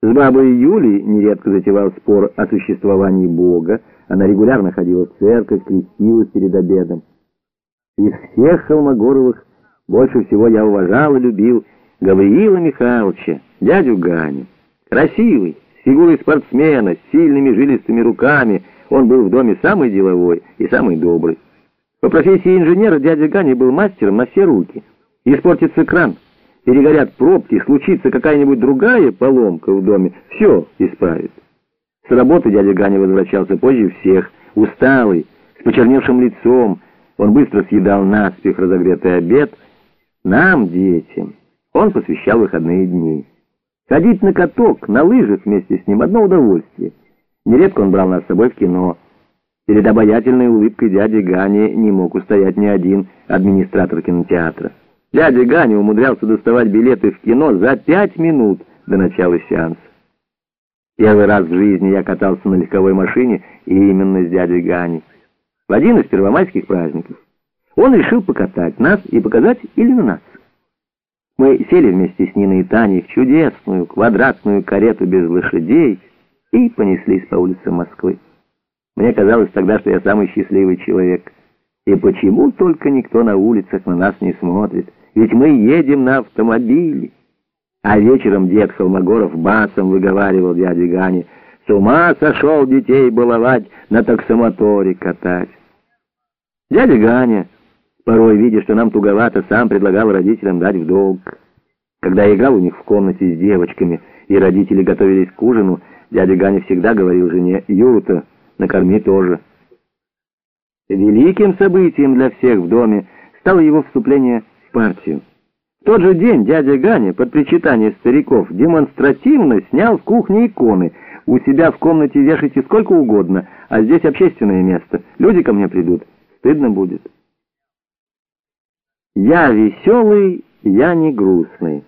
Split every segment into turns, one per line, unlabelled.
С бабой Юлей нередко затевал спор о существовании Бога. Она регулярно ходила в церковь, крестилась перед обедом. Из всех Холмогоровых больше всего я уважал и любил Гавриила Михайловича, дядю Ганю. Красивый, с фигурой спортсмена, с сильными жилистыми руками. Он был в доме самый деловой и самый добрый. По профессии инженера дядя Ганя был мастером на все руки. Испортится кран — перегорят пробки, случится какая-нибудь другая поломка в доме, все исправит. С работы дядя Ганя возвращался позже всех, усталый, с почерневшим лицом. Он быстро съедал наспех разогретый обед. Нам, детям, он посвящал выходные дни. Ходить на каток, на лыжах вместе с ним — одно удовольствие. Нередко он брал нас с собой в кино. Перед обаятельной улыбкой дяди Гани не мог устоять ни один администратор кинотеатра. Дядя Ганя умудрялся доставать билеты в кино за пять минут до начала сеанса. Первый раз в жизни я катался на легковой машине и именно с дядей Ганей. В один из первомайских праздников. Он решил покатать нас и показать иллюминацию. Мы сели вместе с Ниной и Таней в чудесную квадратную карету без лошадей и понеслись по улицам Москвы. Мне казалось тогда, что я самый счастливый человек. И почему только никто на улицах на нас не смотрит? Ведь мы едем на автомобиле. А вечером дед Холмогоров басом выговаривал дяде Гане, с ума сошел детей баловать, на таксомоторе катать. Дядя Ганя, порой видя, что нам туговато, сам предлагал родителям дать в долг. Когда играл у них в комнате с девочками, и родители готовились к ужину, дядя Ганя всегда говорил жене, «Юру-то накорми тоже». Великим событием для всех в доме стало его вступление партию. В тот же день дядя Ганя под причитание стариков демонстративно снял в кухне иконы. У себя в комнате вешайте сколько угодно, а здесь общественное место. Люди ко мне придут. Стыдно будет. Я веселый, я не грустный.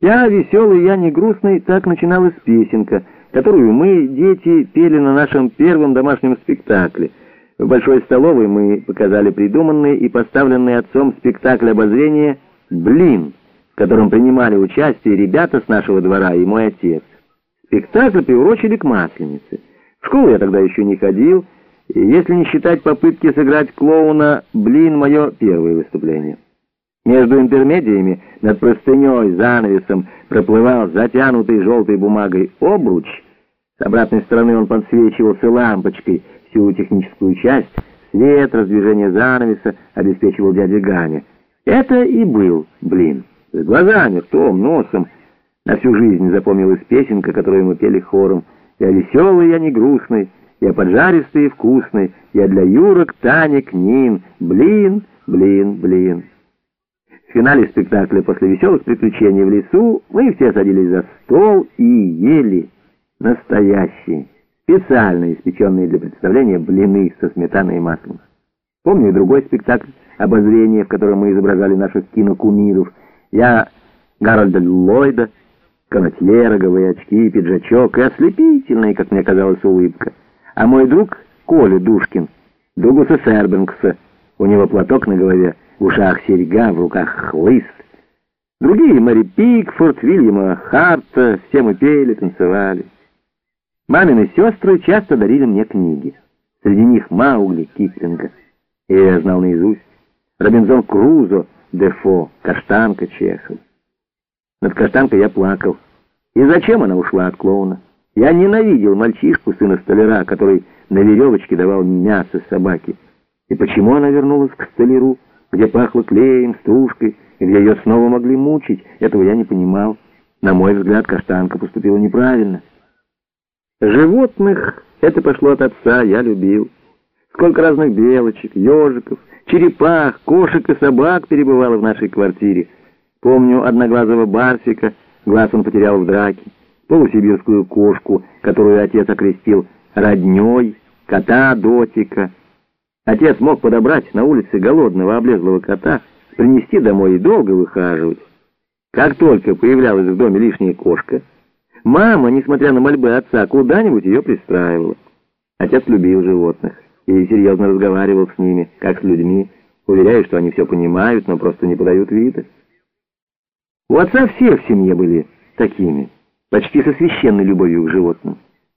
Я веселый, я не грустный, так начиналась песенка, которую мы, дети, пели на нашем первом домашнем спектакле — в большой столовой мы показали придуманный и поставленный отцом спектакль обозрения «Блин», в котором принимали участие ребята с нашего двора и мой отец. Спектакль приурочили к Масленице. В школу я тогда еще не ходил, и если не считать попытки сыграть клоуна, «Блин» — мое первое выступление. Между интермедиями над простыней, занавесом проплывал затянутый желтой бумагой обруч. С обратной стороны он подсвечивался лампочкой — всю техническую часть, свет, раздвижение занавеса обеспечивал дядя Ганя. Это и был блин. С глазами, ртом, носом. На всю жизнь запомнилась песенка, которую мы пели хором. «Я веселый, я не грустный, я поджаристый и вкусный, я для Юрок, Танек, Нин, блин, блин, блин». В финале спектакля после веселых приключений в лесу мы все садились за стол и ели настоящие специально испеченные для представления блины со сметаной и маслом. Помню и другой спектакль «Обозрение», в котором мы изображали наших кинокумиров. Я Гарольда Ллойда, канатье, роговые очки, пиджачок и ослепительная, как мне казалось, улыбка. А мой друг Коля Душкин, Дугуса Сербингса, у него платок на голове, в ушах серьга, в руках хлыст. Другие Мэри Пикфорд, Вильяма Харта, все мы пели, танцевали. Мамины сестры часто дарили мне книги. Среди них Маугли Киплинга. И я знал наизусть. Робинзон Крузо, Дефо, Каштанка Чехов. Над Каштанкой я плакал. И зачем она ушла от клоуна? Я ненавидел мальчишку, сына столяра, который на веревочке давал мясо собаке. И почему она вернулась к столяру, где пахло клеем, стружкой, и где ее снова могли мучить, этого я не понимал. На мой взгляд, Каштанка поступила неправильно. Животных это пошло от отца, я любил. Сколько разных белочек, ежиков, черепах, кошек и собак перебывало в нашей квартире. Помню одноглазого барсика, глаз он потерял в драке, полусибирскую кошку, которую отец окрестил родней, кота Дотика. Отец мог подобрать на улице голодного облезлого кота, принести домой и долго выхаживать. Как только появлялась в доме лишняя кошка, Мама, несмотря на мольбы отца, куда-нибудь ее пристраивала. Отец любил животных и серьезно разговаривал с ними, как с людьми, уверяя, что они все понимают, но просто не подают вида. У отца все в семье были такими. почти со священной любовью к животным.